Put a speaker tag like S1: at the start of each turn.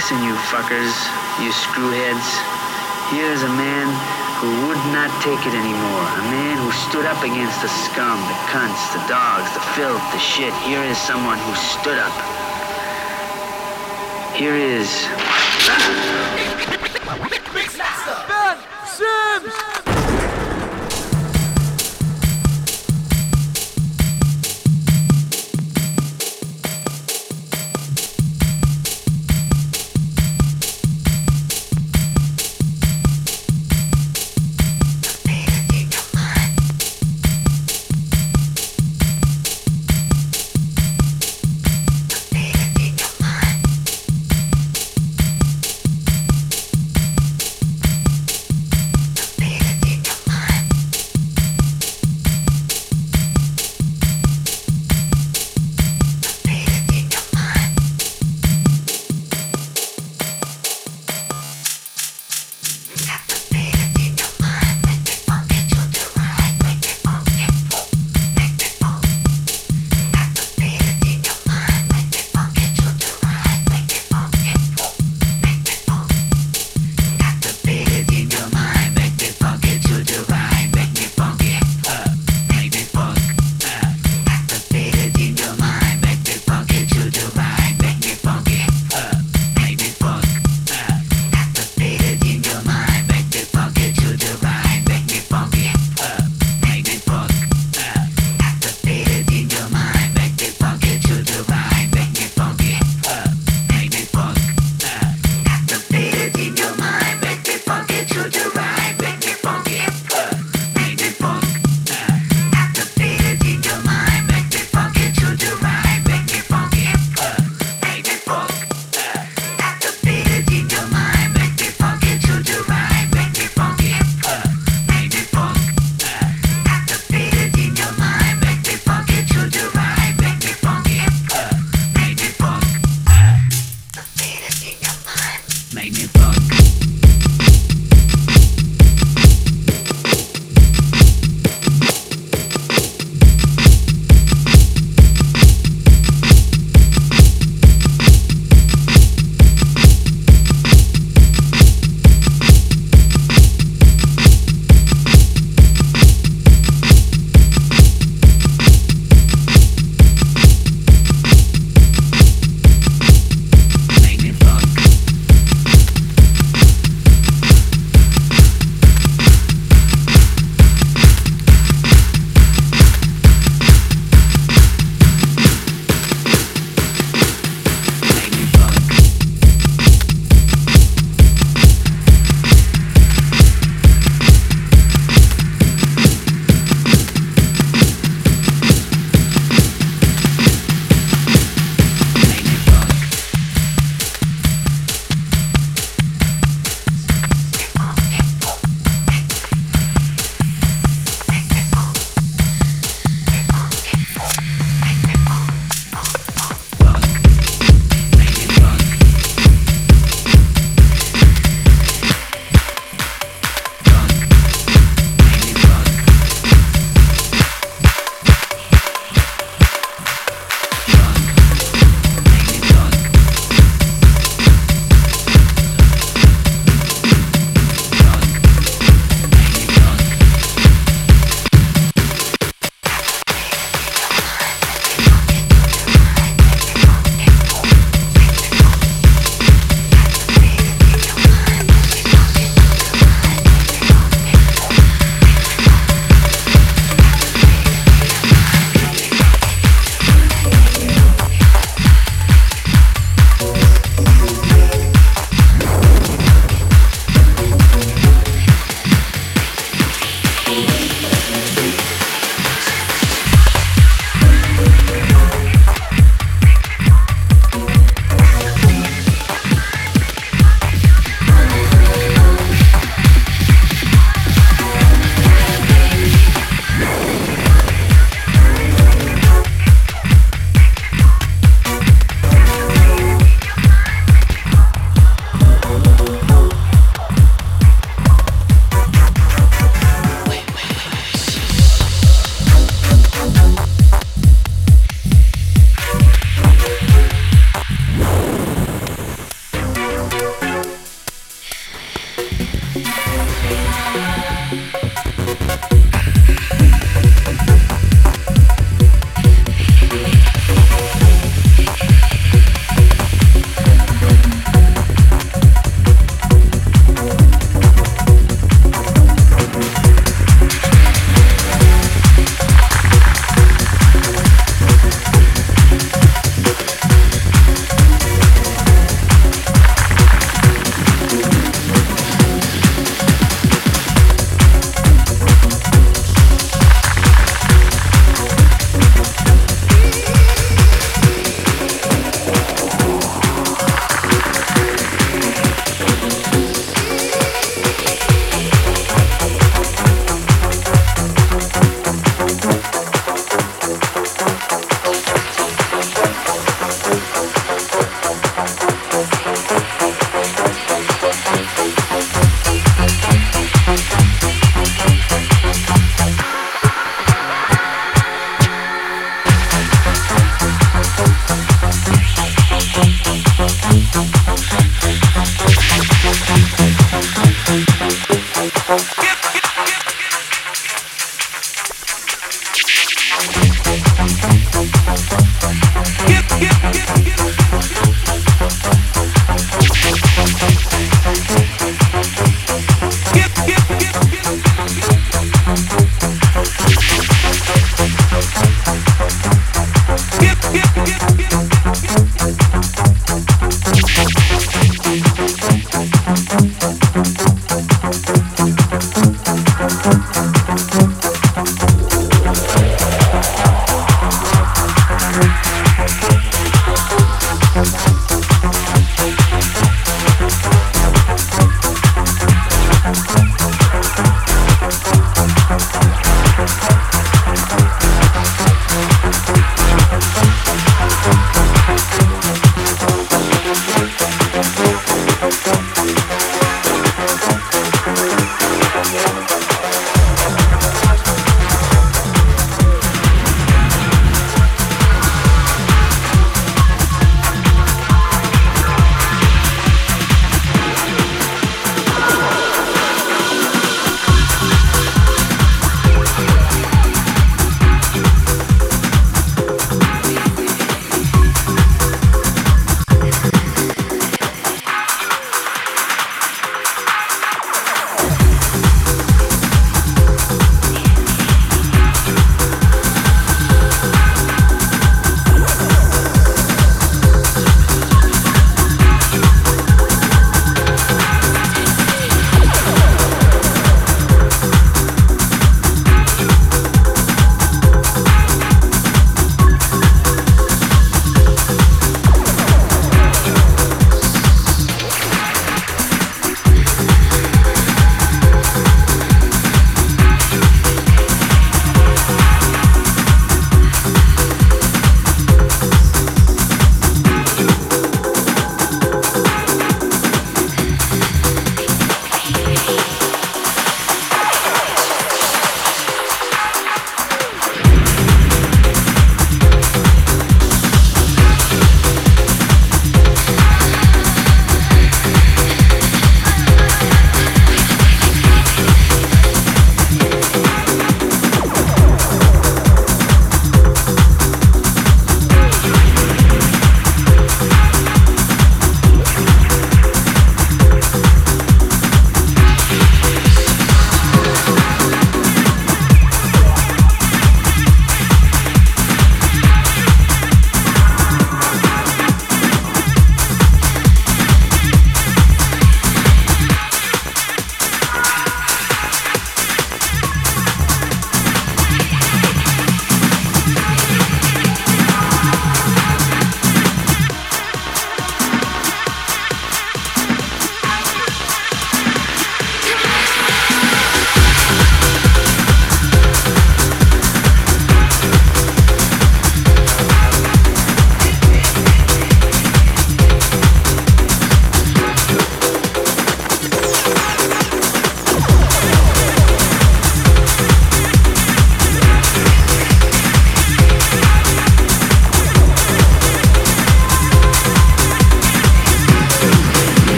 S1: Listen, you fuckers, you screwheads. Here is a man who would not take it anymore. A man who stood up against the scum, the cunts, the dogs, the filth, the shit. Here is someone who stood up. Here is.
S2: Ben Sims!